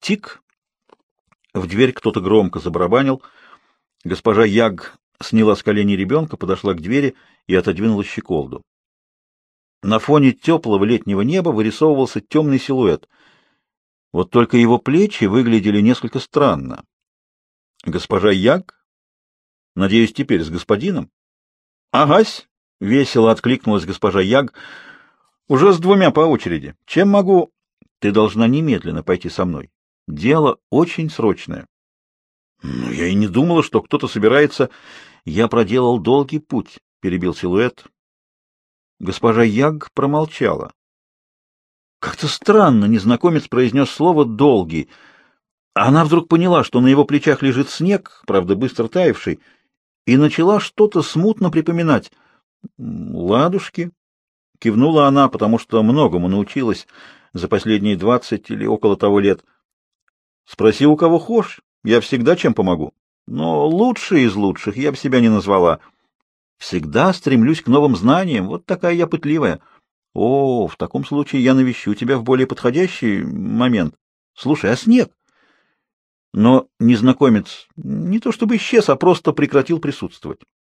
Тик. В дверь кто-то громко забарабанил. Госпожа Яг сняла с коленей ребенка, подошла к двери и отодвинула щеколду. На фоне теплого летнего неба вырисовывался темный силуэт. Вот только его плечи выглядели несколько странно. Госпожа Яг? Надеюсь, теперь с господином? Агась, весело откликнулась госпожа Яг. Уже с двумя по очереди. Чем могу? Ты должна немедленно пойти со мной. Дело очень срочное. Ну, я и не думала, что кто-то собирается. Я проделал долгий путь, перебил силуэт. Госпожа Яг промолчала. Как-то странно незнакомец произнес слово «долгий». Она вдруг поняла, что на его плечах лежит снег, правда, быстро таявший, и начала что-то смутно припоминать. «Ладушки», — кивнула она, потому что многому научилась за последние двадцать или около того лет. «Спроси, у кого хошь, я всегда чем помогу. Но лучший из лучших я бы себя не назвала. Всегда стремлюсь к новым знаниям, вот такая я пытливая». О, в таком случае я навещу тебя в более подходящий момент. Слушай, а снег? Но незнакомец не то чтобы исчез, а просто прекратил присутствовать.